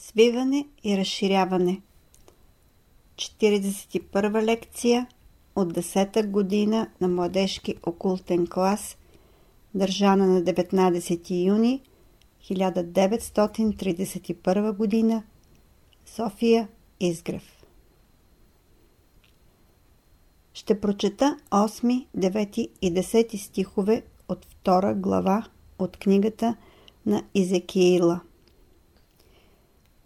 Свиване и разширяване 41 лекция от 10-та година на младежки окултен клас, държана на 19 юни 1931 година, София, Изгрев. Ще прочета 8, 9 и 10 стихове от 2 глава от книгата на Изекиила.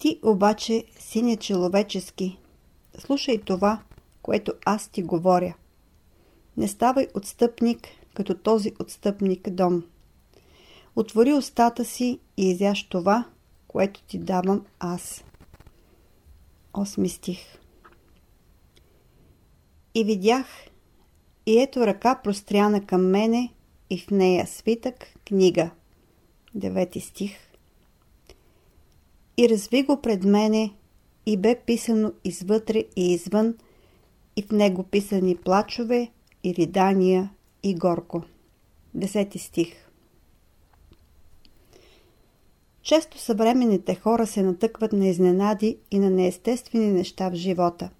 Ти обаче, синя човечески, слушай това, което аз ти говоря. Не ставай отстъпник, като този отстъпник дом. Отвори устата си и изяш това, което ти давам аз. Осми стих И видях, и ето ръка простряна към мене, и в нея свитък, книга. Девети стих И разви го пред мене, и бе писано извътре и извън, и в него писани плачове, и ридания, и горко. Десети стих Често съвременните хора се натъкват на изненади и на неестествени неща в живота.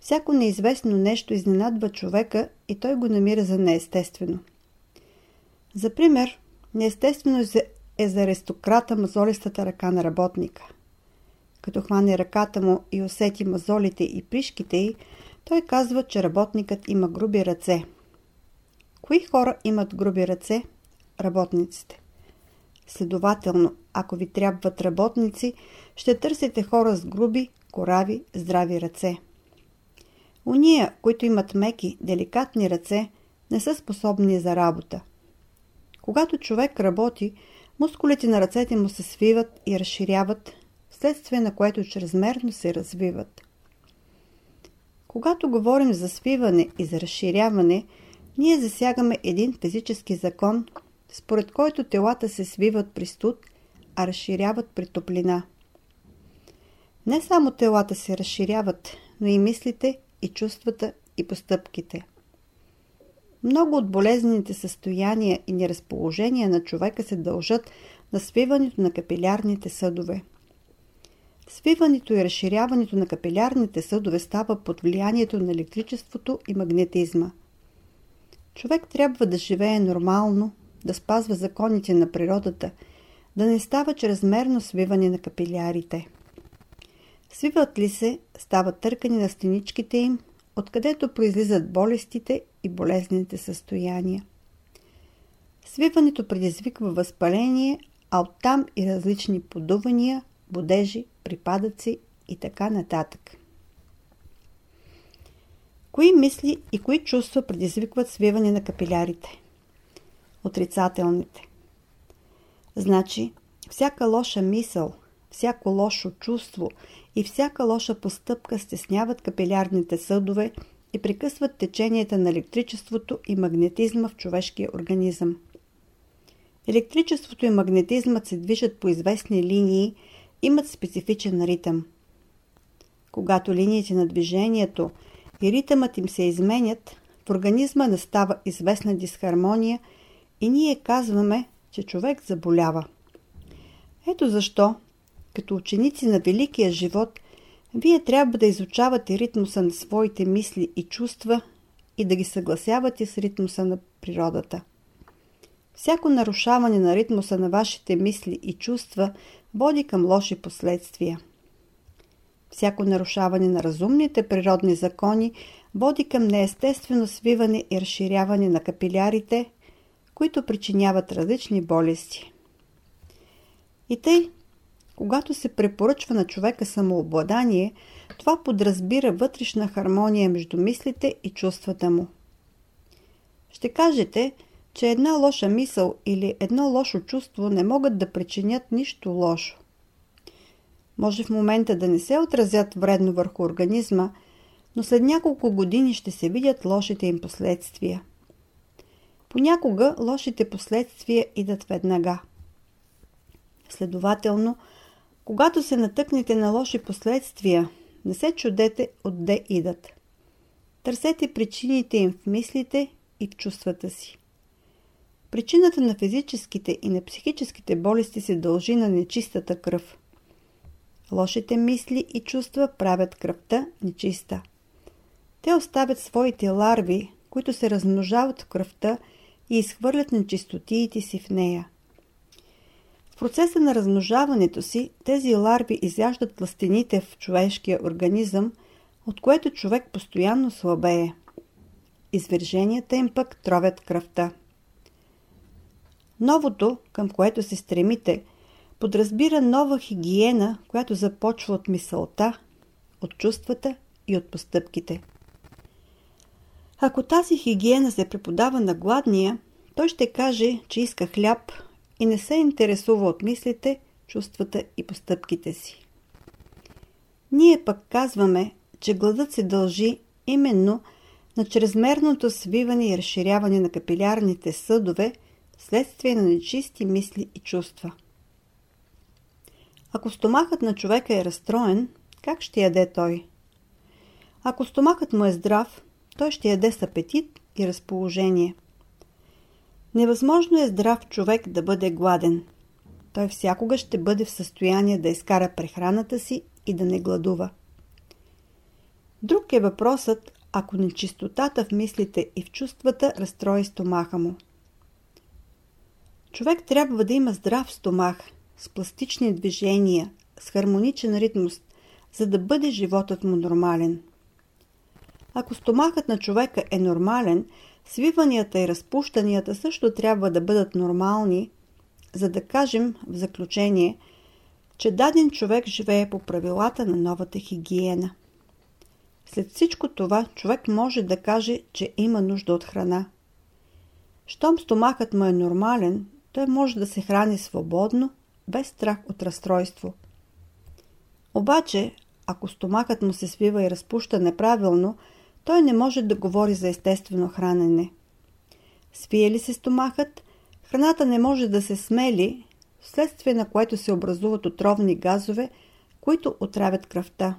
Всяко неизвестно нещо изненадва човека и той го намира за неестествено. За пример, неестествено е за аристократа мазолистата ръка на работника. Като хване ръката му и усети мазолите и пришките й, той казва, че работникът има груби ръце. Кои хора имат груби ръце? Работниците. Следователно, ако ви трябват работници, ще търсите хора с груби, корави, здрави ръце. Уния, които имат меки, деликатни ръце, не са способни за работа. Когато човек работи, мускулите на ръцете му се свиват и разширяват, вследствие на което чрезмерно се развиват. Когато говорим за свиване и за разширяване, ние засягаме един физически закон, според който телата се свиват при студ, а разширяват при топлина. Не само телата се разширяват, но и мислите, и чувствата, и постъпките. Много от болезнените състояния и неразположения на човека се дължат на свиването на капилярните съдове. Свиването и разширяването на капилярните съдове става под влиянието на електричеството и магнетизма. Човек трябва да живее нормално, да спазва законите на природата, да не става чрезмерно свиване на капилярите. Свиват ли се, става търкани на стеничките им, откъдето произлизат болестите и болезните състояния. Свиването предизвиква възпаление, а оттам и различни подувания, бодежи, припадъци и така нататък. Кои мисли и кои чувства предизвикват свиване на капилярите? Отрицателните. Значи, всяка лоша мисъл, всяко лошо чувство и всяка лоша постъпка стесняват капилярните съдове и прекъсват теченията на електричеството и магнетизма в човешкия организъм. Електричеството и магнетизмът се движат по известни линии, имат специфичен ритъм. Когато линиите на движението и ритъмът им се изменят, в организма настава известна дисхармония и ние казваме, че човек заболява. Ето защо, като ученици на великия живот, вие трябва да изучавате ритмуса на своите мисли и чувства и да ги съгласявате с ритмуса на природата. Всяко нарушаване на ритмуса на вашите мисли и чувства води към лоши последствия. Всяко нарушаване на разумните природни закони води към неестествено свиване и разширяване на капилярите, които причиняват различни болести. И тъй, когато се препоръчва на човека самообладание, това подразбира вътрешна хармония между мислите и чувствата му. Ще кажете, че една лоша мисъл или едно лошо чувство не могат да причинят нищо лошо. Може в момента да не се отразят вредно върху организма, но след няколко години ще се видят лошите им последствия. Понякога лошите последствия идат веднага. Следователно, когато се натъкнете на лоши последствия, не се чудете отде идат. Търсете причините им в мислите и в чувствата си. Причината на физическите и на психическите болести се дължи на нечистата кръв. лошите мисли и чувства правят кръвта нечиста. Те оставят своите ларви, които се размножават в кръвта и изхвърлят нечистотиите си в нея. Процеса на размножаването си тези ларви изяждат пластините в човешкия организъм, от което човек постоянно слабее. Извърженията им пък тровят кръвта. Новото, към което се стремите, подразбира нова хигиена, която започва от мисълта, от чувствата и от постъпките. Ако тази хигиена се преподава на гладния, той ще каже, че иска хляб и не се интересува от мислите, чувствата и постъпките си. Ние пък казваме, че гладът се дължи именно на чрезмерното свиване и разширяване на капилярните съдове следствие на нечисти мисли и чувства. Ако стомахът на човека е разстроен, как ще яде той? Ако стомахът му е здрав, той ще яде с апетит и разположение. Невъзможно е здрав човек да бъде гладен. Той всякога ще бъде в състояние да изкара прехраната си и да не гладува. Друг е въпросът, ако нечистотата в мислите и в чувствата разстрои стомаха му. Човек трябва да има здрав стомах, с пластични движения, с хармоничен ритмус, за да бъде животът му нормален. Ако стомахът на човека е нормален, свиванията и разпущанията също трябва да бъдат нормални, за да кажем в заключение, че даден човек живее по правилата на новата хигиена. След всичко това човек може да каже, че има нужда от храна. Щом стомахът му е нормален, той може да се храни свободно, без страх от разстройство. Обаче, ако стомахът му се свива и разпуща неправилно, той не може да говори за естествено хранене. Свие ли се стомахът, храната не може да се смели, вследствие на което се образуват отровни газове, които отравят кръвта.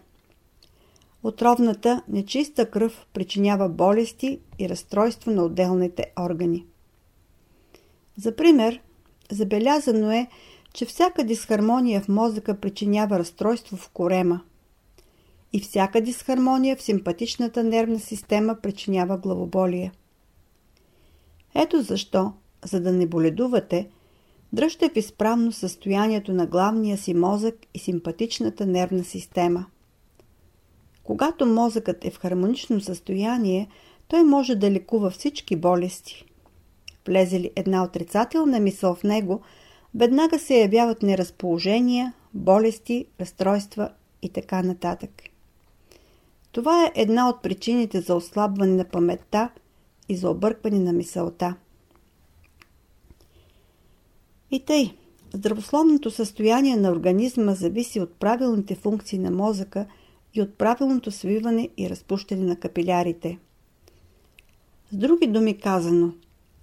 Отровната, нечиста кръв причинява болести и разстройство на отделните органи. За пример, забелязано е, че всяка дисхармония в мозъка причинява разстройство в корема и всяка дисхармония в симпатичната нервна система причинява главоболие. Ето защо, за да не боледувате, дръжте в изправно състоянието на главния си мозък и симпатичната нервна система. Когато мозъкът е в хармонично състояние, той може да лекува всички болести. Влезе ли една отрицателна мисъл в него, веднага се явяват неразположения, болести, разстройства и така нататък. Това е една от причините за ослабване на паметта и за объркване на мисълта. И тъй, здравословното състояние на организма зависи от правилните функции на мозъка и от правилното свиване и разпущане на капилярите. С други думи казано,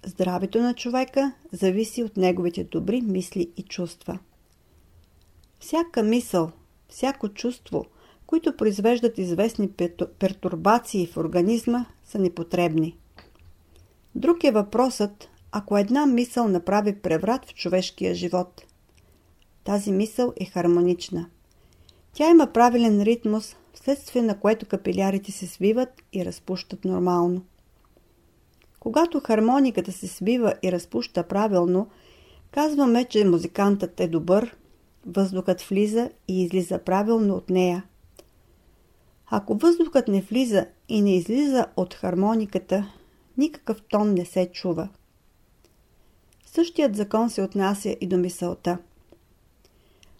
здравето на човека зависи от неговите добри мисли и чувства. Всяка мисъл, всяко чувство – които произвеждат известни пертурбации в организма, са непотребни. Друг е въпросът, ако една мисъл направи преврат в човешкия живот. Тази мисъл е хармонична. Тя има правилен ритмус, вследствие на което капилярите се свиват и разпущат нормално. Когато хармониката се свива и разпуща правилно, казваме, че музикантът е добър, въздухът влиза и излиза правилно от нея. Ако въздухът не влиза и не излиза от хармониката, никакъв тон не се чува. Същият закон се отнася и до мисълта.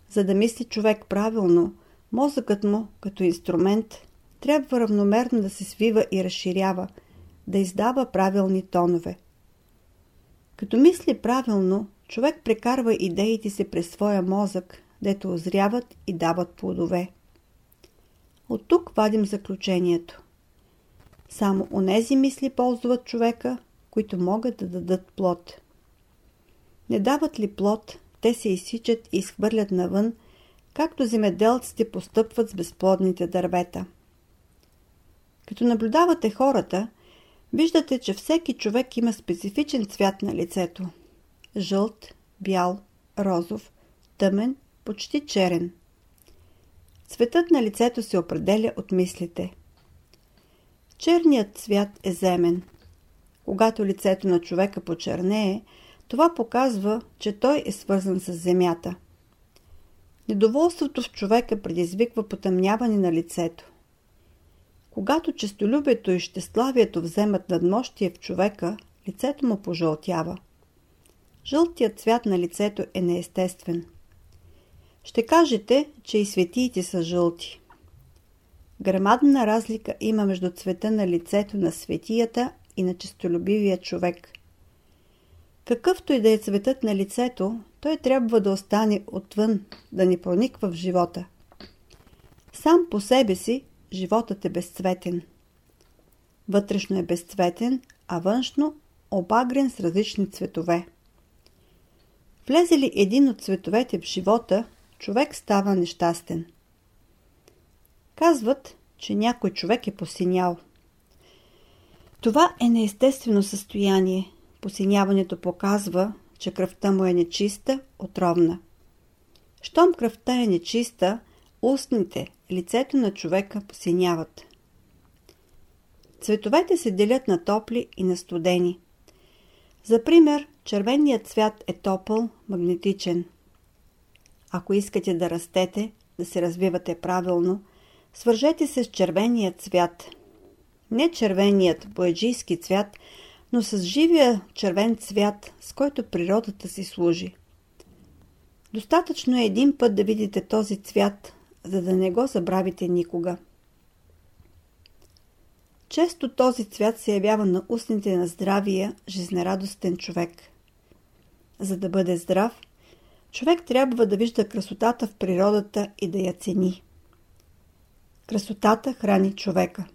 За да мисли човек правилно, мозъкът му, като инструмент, трябва равномерно да се свива и разширява, да издава правилни тонове. Като мисли правилно, човек прекарва идеите си през своя мозък, дето озряват и дават плодове. От тук вадим заключението. Само онези мисли ползват човека, които могат да дадат плод. Не дават ли плод, те се изсичат и изхвърлят навън, както земеделците постъпват с безплодните дървета. Като наблюдавате хората, виждате, че всеки човек има специфичен цвят на лицето. Жълт, бял, розов, тъмен, почти черен. Цветът на лицето се определя от мислите. Черният цвят е земен. Когато лицето на човека почернее, това показва, че той е свързан с земята. Недоволството в човека предизвиква потъмняване на лицето. Когато честолюбието и щеславието вземат надмощие в човека, лицето му пожълтява. Жълтият цвят на лицето е неестествен. Ще кажете, че и светиите са жълти. Грамадна разлика има между цвета на лицето на светията и на честолюбивия човек. Какъвто и да е цветът на лицето, той трябва да остане отвън, да ни прониква в живота. Сам по себе си животът е безцветен. Вътрешно е безцветен, а външно обагрен с различни цветове. Влезе ли един от цветовете в живота, човек става нещастен. Казват, че някой човек е посинял. Това е неестествено състояние. Посиняването показва, че кръвта му е нечиста, отровна. Щом кръвта е нечиста, устните, лицето на човека посиняват. Цветовете се делят на топли и на студени. За пример, червеният цвят е топъл, магнетичен. Ако искате да растете, да се развивате правилно, свържете се с червения цвят. Не червеният бояджийски цвят, но с живия червен цвят, с който природата си служи. Достатъчно е един път да видите този цвят, за да не го забравите никога. Често този цвят се явява на устните на здравия, жизнерадостен човек. За да бъде здрав, човек трябва да вижда красотата в природата и да я цени. Красотата храни човека.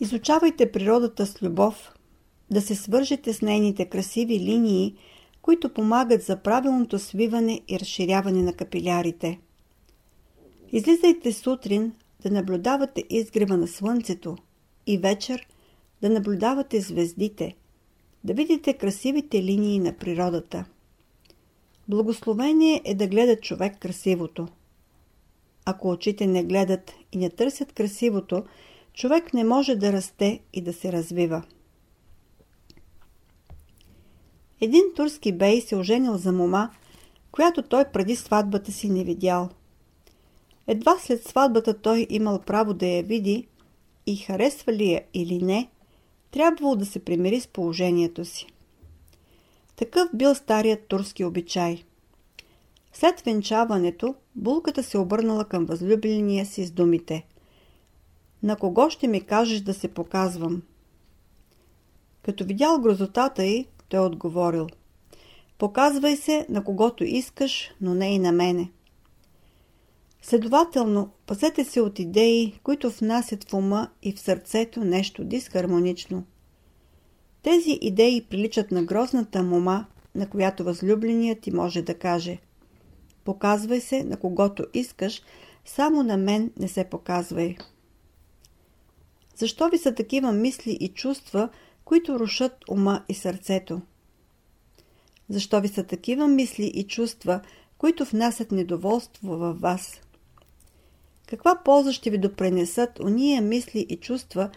Изучавайте природата с любов, да се свържете с нейните красиви линии, които помагат за правилното свиване и разширяване на капилярите. Излизайте сутрин да наблюдавате изгрева на слънцето и вечер да наблюдавате звездите, да видите красивите линии на природата. Благословение е да гледа човек красивото. Ако очите не гледат и не търсят красивото, човек не може да расте и да се развива. Един турски бей се оженил за мома, която той преди сватбата си не видял. Едва след сватбата той имал право да я види и харесва ли я или не, трябвало да се примири с положението си. Такъв бил старият турски обичай. След венчаването, булката се обърнала към възлюбления си с думите «На кого ще ми кажеш да се показвам?» Като видял грозотата й, той отговорил Показвай се на когото искаш, но не и на мене. Следователно, пазете се от идеи, които внасят в ума и в сърцето нещо дисхармонично. Тези идеи приличат на грозната мома, на която възлюбленият ти може да каже Показвай се на когото искаш, само на мен не се показвай. Защо ви са такива мисли и чувства, които рушат ума и сърцето? Защо ви са такива мисли и чувства, които внасят недоволство във вас? Каква полза ще ви допренесат уния мисли и чувства,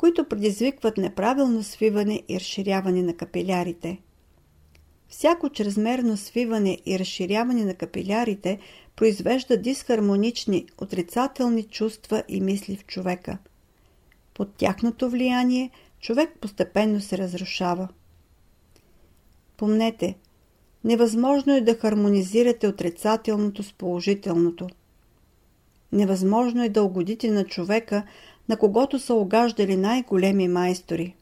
които предизвикват неправилно свиване и разширяване на капилярите? Всяко чрезмерно свиване и разширяване на капилярите произвежда дисхармонични, отрицателни чувства и мисли в човека. Под тяхното влияние човек постепенно се разрушава. Помнете, невъзможно е да хармонизирате отрицателното с положителното. Невъзможно е да угодите на човека, на когото са огаждали най-големи майстори.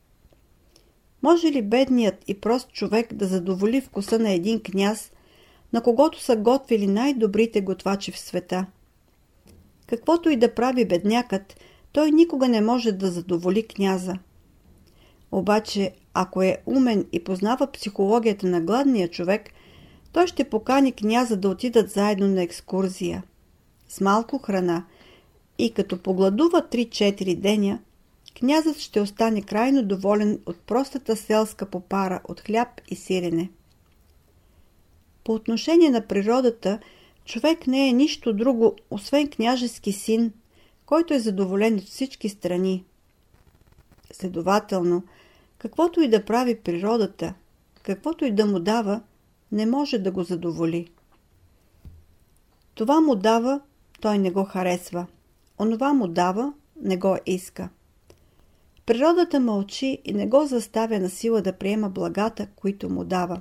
Може ли бедният и прост човек да задоволи вкуса на един княз, на когото са готвили най-добрите готвачи в света? Каквото и да прави беднякът, той никога не може да задоволи княза. Обаче, ако е умен и познава психологията на гладния човек, той ще покани княза да отидат заедно на екскурзия. С малко храна и като погладува 3-4 деня, князът ще остане крайно доволен от простата селска попара от хляб и сирене. По отношение на природата, човек не е нищо друго, освен княжески син, който е задоволен от всички страни. Следователно, каквото и да прави природата, каквото и да му дава, не може да го задоволи. Това му дава, той не го харесва. Онова му дава, не го иска. Природата мълчи и не го заставя на сила да приема благата, които му дава.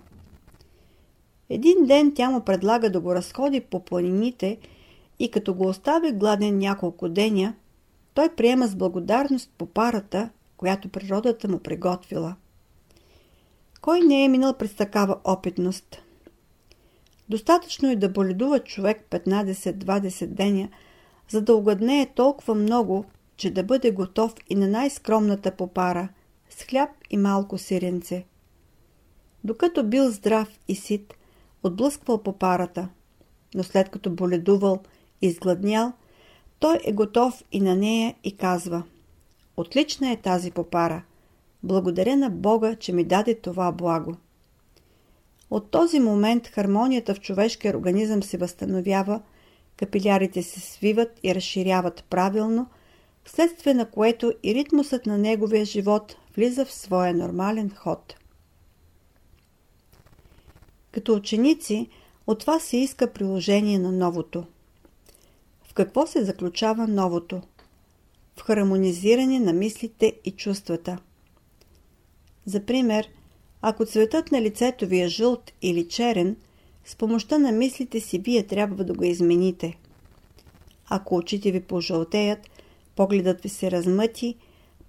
Един ден тя му предлага да го разходи по планините и като го остави гладен няколко деня, той приема с благодарност по парата, която природата му приготвила. Кой не е минал през такава опитност? Достатъчно е да боледува човек 15-20 деня, за да угаднее толкова много, че да бъде готов и на най-скромната попара, с хляб и малко сиренце. Докато бил здрав и сит, отблъсквал попарата, но след като боледувал и изгладнял, той е готов и на нея и казва Отлична е тази попара. Благодаря на Бога, че ми даде това благо. От този момент хармонията в човешкия организъм се възстановява, капилярите се свиват и разширяват правилно, вследствие на което и ритмусът на неговия живот влиза в своя нормален ход. Като ученици, от вас се иска приложение на новото. В какво се заключава новото? В хармонизиране на мислите и чувствата. За пример, ако цветът на лицето ви е жълт или черен, с помощта на мислите си вие трябва да го измените. Ако очите ви пожълтеят, погледът ви се размъти,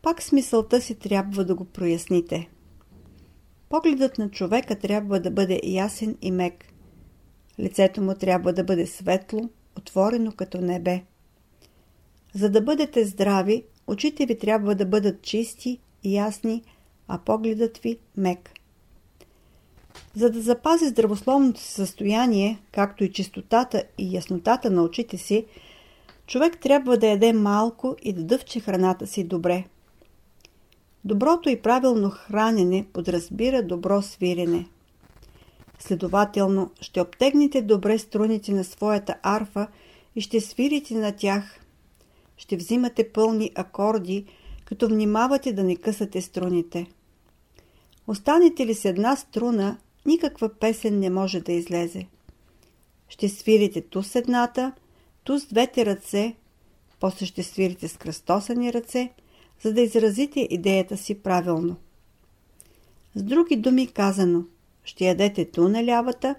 пак смисълта си трябва да го проясните. Погледът на човека трябва да бъде ясен и мек. Лицето му трябва да бъде светло, отворено като небе. За да бъдете здрави, очите ви трябва да бъдат чисти ясни, а погледът ви мек. За да запази здравословното си състояние, както и чистотата и яснотата на очите си, човек трябва да яде малко и да дъвче храната си добре. Доброто и правилно хранене подразбира добро свирене. Следователно, ще обтегнете добре струните на своята арфа и ще свирите на тях. Ще взимате пълни акорди, като внимавате да не късате струните. Останете ли с една струна, никаква песен не може да излезе. Ще свирите ту с едната, ту с двете ръце, после ще свирите с кръстосани ръце, за да изразите идеята си правилно. С други думи казано, ще ядете ту на лявата,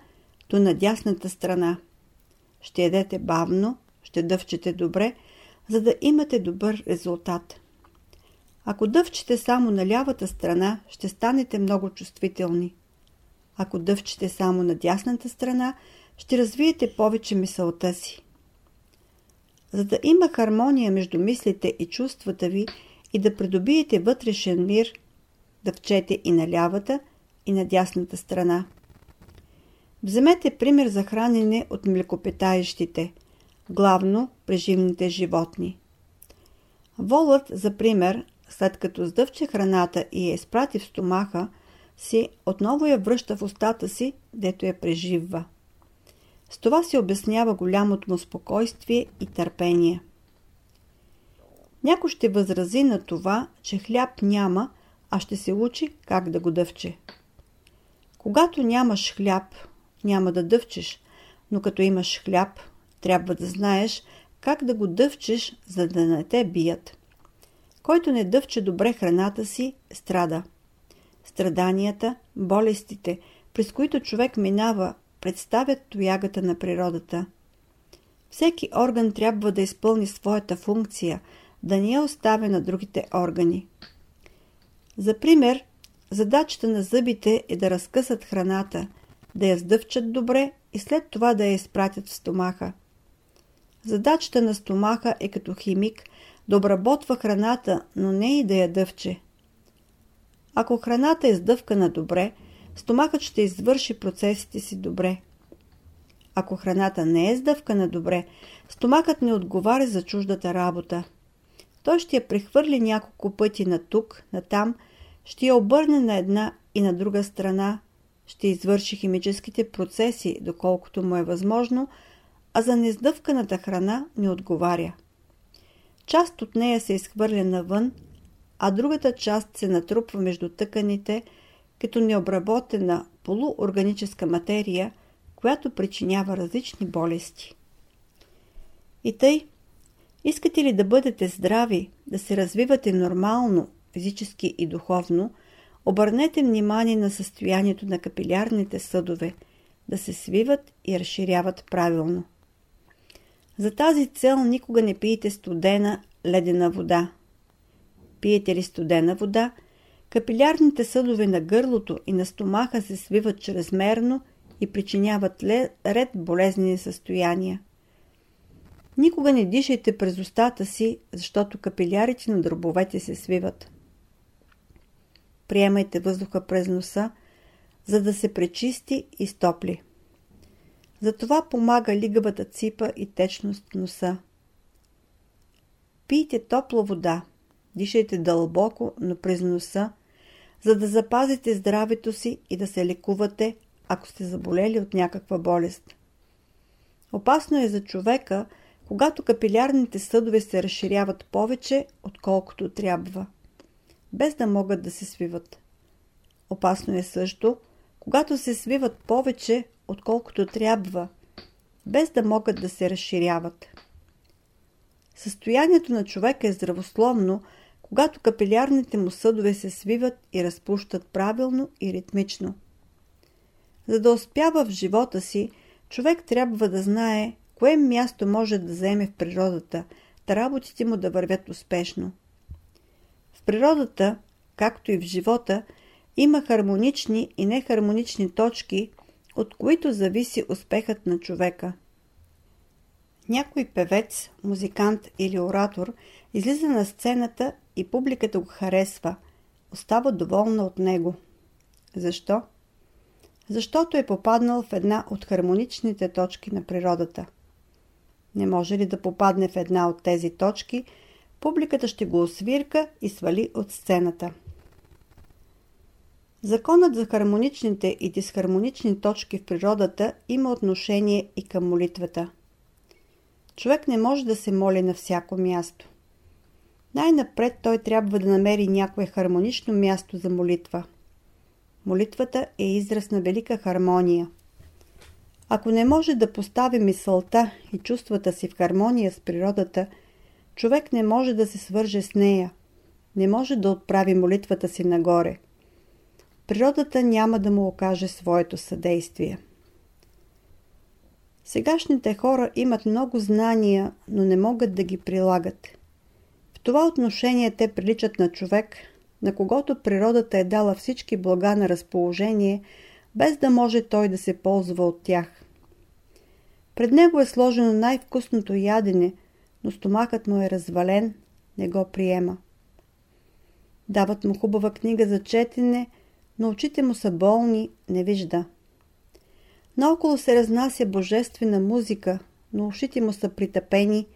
ту на дясната страна. Ще ядете бавно, ще дъвчете добре, за да имате добър резултат. Ако дъвчете само на лявата страна, ще станете много чувствителни. Ако дъвчете само на дясната страна, ще развиете повече мисълта си. За да има хармония между мислите и чувствата ви и да придобиете вътрешен мир, да вчете и на лявата, и на дясната страна. Вземете пример за хранене от млекопитаещите, главно преживните животни. Волът, за пример, след като сдъвче храната и я изпрати в стомаха, си отново я връща в устата си, дето я преживва. С това се обяснява голямото му спокойствие и търпение. Някой ще възрази на това, че хляб няма, а ще се учи как да го дъвче. Когато нямаш хляб, няма да дъвчеш, но като имаш хляб, трябва да знаеш как да го дъвчеш, за да не те бият. Който не дъвче добре храната си, страда. Страданията, болестите, през които човек минава, представят тоягата на природата. Всеки орган трябва да изпълни своята функция, да не я оставя на другите органи. За пример, задачата на зъбите е да разкъсат храната, да я сдъвчат добре и след това да я изпратят в стомаха. Задачата на стомаха е като химик да обработва храната, но не и да я дъвче. Ако храната е сдъвкана добре, стомахът ще извърши процесите си добре. Ако храната не е сдъвкана добре, стомахът не отговаря за чуждата работа. Той ще я прехвърли няколко пъти на тук, на там, ще я обърне на една и на друга страна, ще извърши химическите процеси, доколкото му е възможно, а за нездъвканата храна не отговаря. Част от нея се изхвърля навън, а другата част се натрупва между тъканите, като необработена полуорганическа материя, която причинява различни болести. И тъй, искате ли да бъдете здрави, да се развивате нормално, физически и духовно, обърнете внимание на състоянието на капилярните съдове, да се свиват и разширяват правилно. За тази цел никога не пиете студена, ледена вода. Пиете ли студена вода, капилярните съдове на гърлото и на стомаха се свиват чрезмерно и причиняват ред болезнени състояния. Никога не дишайте през устата си, защото капилярите на дробовете се свиват. Приемайте въздуха през носа, за да се пречисти и стопли. Затова помага лигавата ципа и течност носа. Пийте топла вода, дишайте дълбоко, но през носа, за да запазите здравето си и да се лекувате, ако сте заболели от някаква болест. Опасно е за човека, когато капилярните съдове се разширяват повече, отколкото трябва, без да могат да се свиват. Опасно е също, когато се свиват повече, отколкото трябва, без да могат да се разширяват. Състоянието на човека е здравословно, когато капилярните му съдове се свиват и разпущат правилно и ритмично. За да успява в живота си, човек трябва да знае кое място може да заеме в природата, да работите му да вървят успешно. В природата, както и в живота, има хармонични и нехармонични точки, от които зависи успехът на човека. Някой певец, музикант или оратор излиза на сцената и публиката го харесва, остава доволна от него. Защо? Защото е попаднал в една от хармоничните точки на природата. Не може ли да попадне в една от тези точки, публиката ще го освирка и свали от сцената. Законът за хармоничните и дисхармонични точки в природата има отношение и към молитвата. Човек не може да се моли на всяко място. Най-напред той трябва да намери някое хармонично място за молитва. Молитвата е израз на велика хармония. Ако не може да постави мисълта и чувствата си в хармония с природата, човек не може да се свърже с нея, не може да отправи молитвата си нагоре – природата няма да му окаже своето съдействие. Сегашните хора имат много знания, но не могат да ги прилагат. Това отношение те приличат на човек, на когото природата е дала всички блага на разположение, без да може той да се ползва от тях. Пред него е сложено най-вкусното ядене, но стомахът му е развален, не го приема. Дават му хубава книга за четене, но очите му са болни, не вижда. Наоколо се разнася божествена музика, но ушите му са притъпени,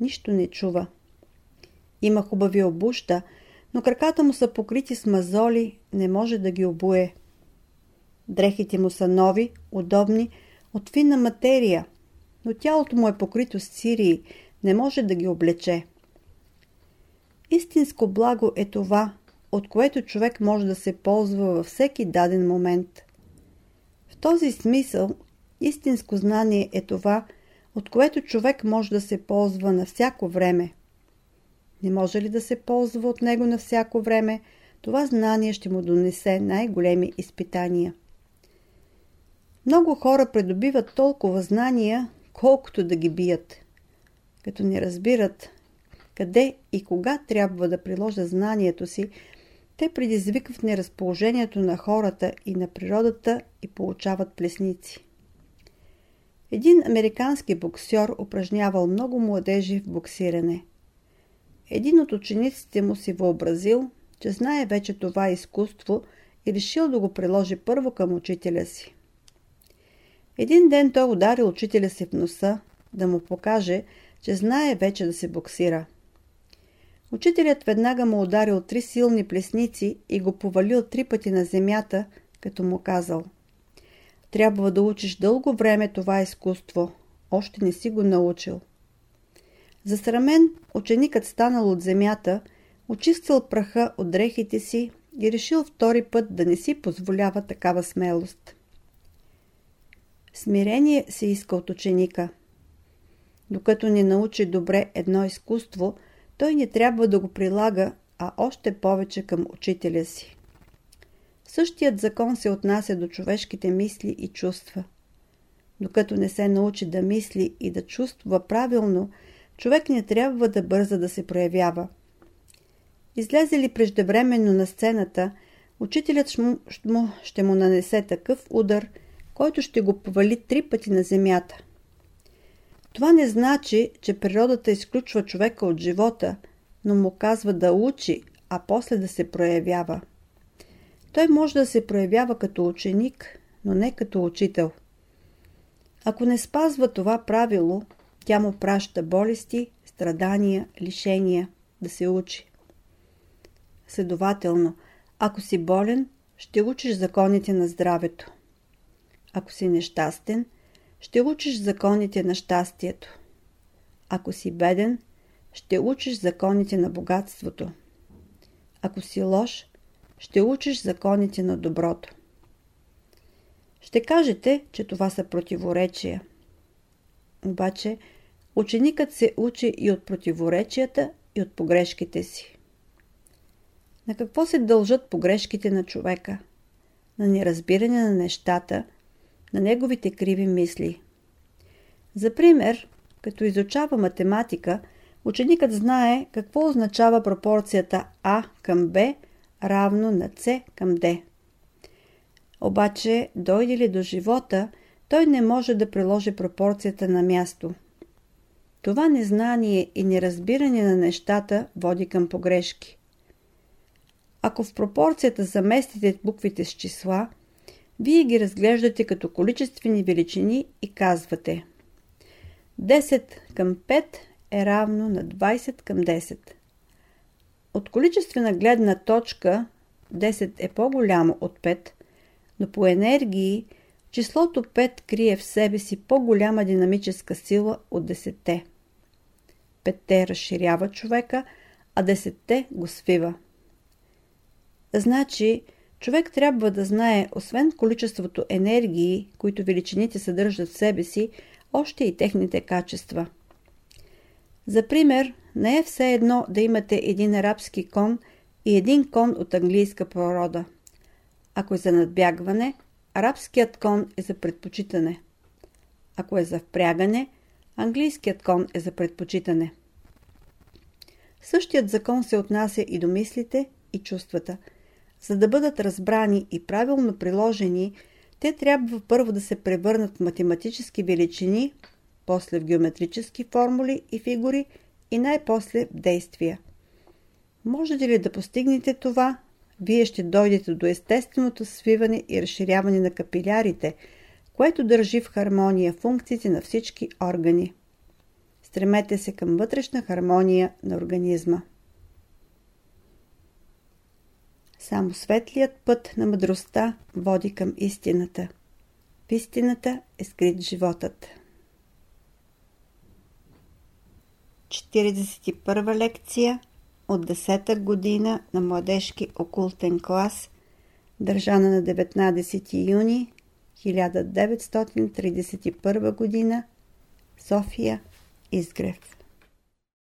нищо не чува. Има хубави обуща, но краката му са покрити с мазоли, не може да ги обуе. Дрехите му са нови, удобни, от финна материя, но тялото му е покрито с цирии, не може да ги облече. Истинско благо е това, от което човек може да се ползва във всеки даден момент. В този смисъл, истинско знание е това, от което човек може да се ползва на всяко време. Не може ли да се ползва от него на всяко време, това знание ще му донесе най-големи изпитания. Много хора придобиват толкова знания, колкото да ги бият. Като не разбират къде и кога трябва да приложат знанието си, те предизвикват неразположението на хората и на природата и получават плесници. Един американски боксер упражнявал много младежи в боксиране. Един от учениците му си въобразил, че знае вече това изкуство и решил да го приложи първо към учителя си. Един ден той удари учителя си в носа, да му покаже, че знае вече да се боксира. Учителят веднага му ударил три силни плесници и го повалил три пъти на земята, като му казал Трябва да учиш дълго време това изкуство. още не си го научил. Засрамен, ученикът станал от земята, очистил праха от дрехите си и решил втори път да не си позволява такава смелост. Смирение се иска от ученика. Докато не научи добре едно изкуство, той не трябва да го прилага, а още повече към учителя си. Същият закон се отнася до човешките мисли и чувства. Докато не се научи да мисли и да чувства правилно, човек не трябва да бърза да се проявява. Излезе ли преждевременно на сцената, учителят ще му нанесе такъв удар, който ще го повали три пъти на земята. Това не значи, че природата изключва човека от живота, но му казва да учи, а после да се проявява. Той може да се проявява като ученик, но не като учител. Ако не спазва това правило, тя му праща болести, страдания, лишения да се учи. Следователно, ако си болен, ще учиш законите на здравето. Ако си нещастен, ще учиш законите на щастието. Ако си беден, ще учиш законите на богатството. Ако си лош, ще учиш законите на доброто. Ще кажете, че това са противоречия. Обаче, ученикът се учи и от противоречията, и от погрешките си. На какво се дължат погрешките на човека? На неразбиране на нещата, на неговите криви мисли. За пример, като изучава математика, ученикът знае какво означава пропорцията А към Б равно на С към Д. Обаче, дойде ли до живота, той не може да приложи пропорцията на място. Това незнание и неразбиране на нещата води към погрешки. Ако в пропорцията заместите буквите с числа, вие ги разглеждате като количествени величини и казвате 10 към 5 е равно на 20 към 10. От количествена гледна точка 10 е по-голямо от 5, но по енергии числото 5 крие в себе си по-голяма динамическа сила от 10-те. 5-те разширява човека, а 10-те го свива. Значи, човек трябва да знае, освен количеството енергии, които величините съдържат в себе си, още и техните качества. За пример, не е все едно да имате един арабски кон и един кон от английска порода. Ако е за надбягване, арабският кон е за предпочитане. Ако е за впрягане, английският кон е за предпочитане. Същият закон се отнася и до мислите и чувствата. За да бъдат разбрани и правилно приложени, те трябва първо да се превърнат в математически величини, после в геометрически формули и фигури и най-после в действия. Можете ли да постигнете това, вие ще дойдете до естественото свиване и разширяване на капилярите, което държи в хармония функциите на всички органи. Стремете се към вътрешна хармония на организма. Само светлият път на мъдростта води към истината. В истината е скрит животът. 41 лекция от 10-та година на младежки окултен клас, държана на 19 юни 1931 година, София, Изгрев.